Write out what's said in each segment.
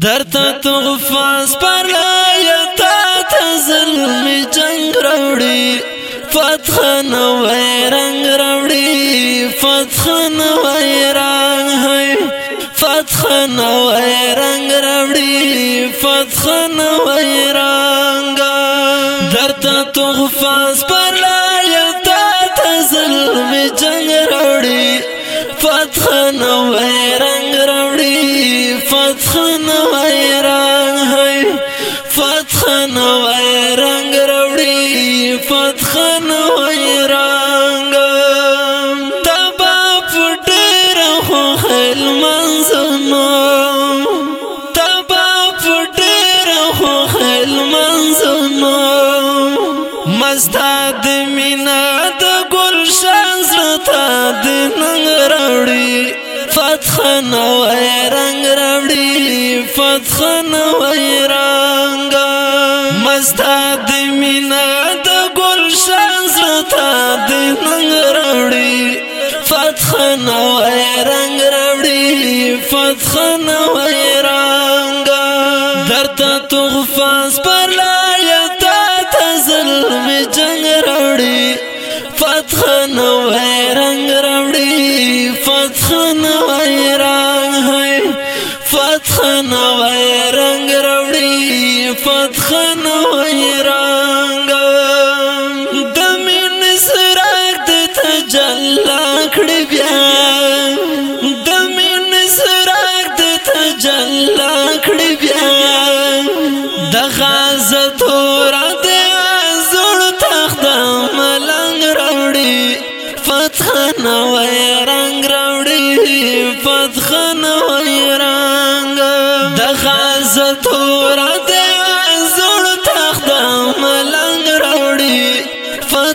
درته تغفاس پر لایتا ته ظلم جنگ راوړي فتح نو رنگ راوړي فتح نو رنگ فتح نو رنگ راوړي فتح نو رنگ درته تغفاس پر لایتا ته ظلم جنگ راوړي فتح نو فتح نو رنگ روړي فتح نو رنگ تبا فټر خو خل منځنو تبا فټر خو خل منځنو مستاد مینا د ګل شانزرتا د نن روړي فتح نو رنگ روړي فتح نو ستا د مینا د ګل شان زړه د نن راوړي فتح نو رنگ راوړي فتح نو رنگ درته تغفاس پر لا یتا تزلم جنگ راوړي فتح نو رنگ راوړي فتح نو رنگ فتح نو رنگ د مين سرک د تجلا کړ بیا د مين سرک د تجلا کړ بیا د غزت اور د زړ تخت ملنګ راوړي فتح نو رنگ راوړي فتح نو رنگ د غزت اور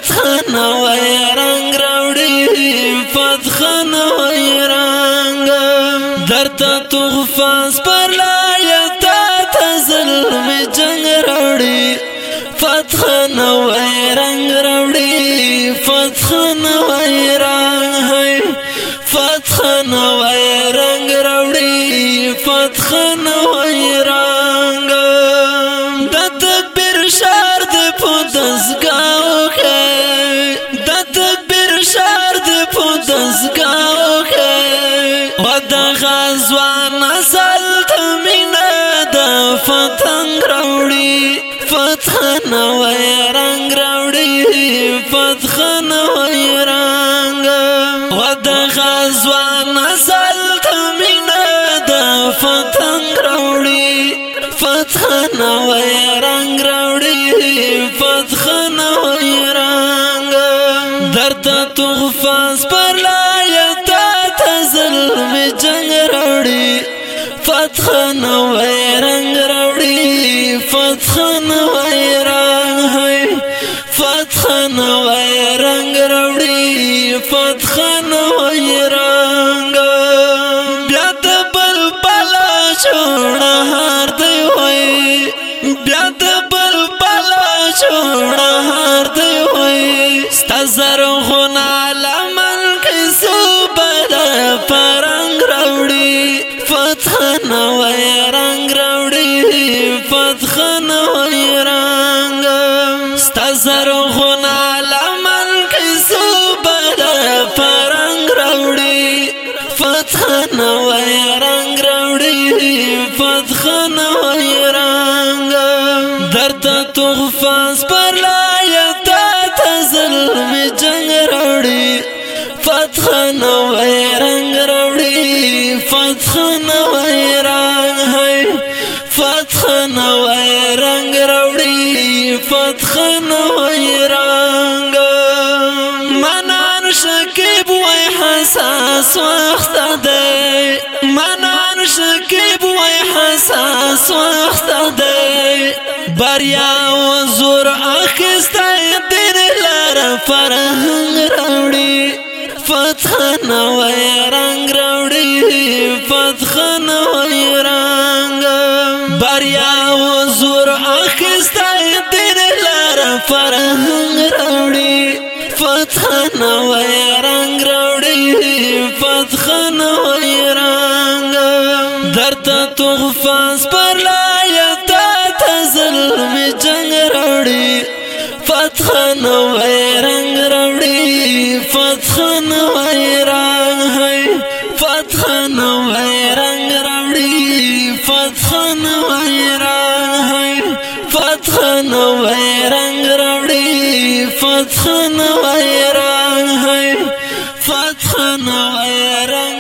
فتخن وای رنگ راوړي فتخن وای رنگ درته تغفاس پر لایق تا ظلم جنگ راوړي فتخن وای رنگ راوړي فتخن وای رنگ فتخن وای رنگ راوړي فتخن وای فتنگ راوڑی فتح نوائی رنگ راوڑی فتح نوائی رنگ ودغا زوان نسل تمین دا فتنگ راوڑی فتح نوائی رنگ راوڑی فتح نوائی رنگ درد تغفاز پر لایتا تزلم جنگ راوڑی فتح نوائی فتح نوای راهی فتح نوای رنگ روڑی فتح نوای رنگ بیا د بل پلا شونا هر دی وای بیا د بل پلا شونا هر دی وای ستزر غنا لم فتح نه ويرانګ درته تغفاس پر لایت ته ظلم جنگ راړي فتح نه ويرانګ راړي فتح نه ويرانګ هي فتح نه ويرانګ راړي فتح نه ويرانګ منان شکیب وای حساس وخت ده احساس وخت دی بریا و زور اخستای دین لار فرهنګ راوړي فتح نوې رنگ راوړي فتح نوې رنگ بریا و زور اخستای دین لار فرهنګ راوړي فتح نوې رنگ راوړي فتح نوې نو رنگ روڑی فتح نو رنگ ہے فتح نو رنگ روڑی فتح نو رنگ ہے فتح نو رنگ روڑی فتح نو رنگ ہے فتح نو رنگ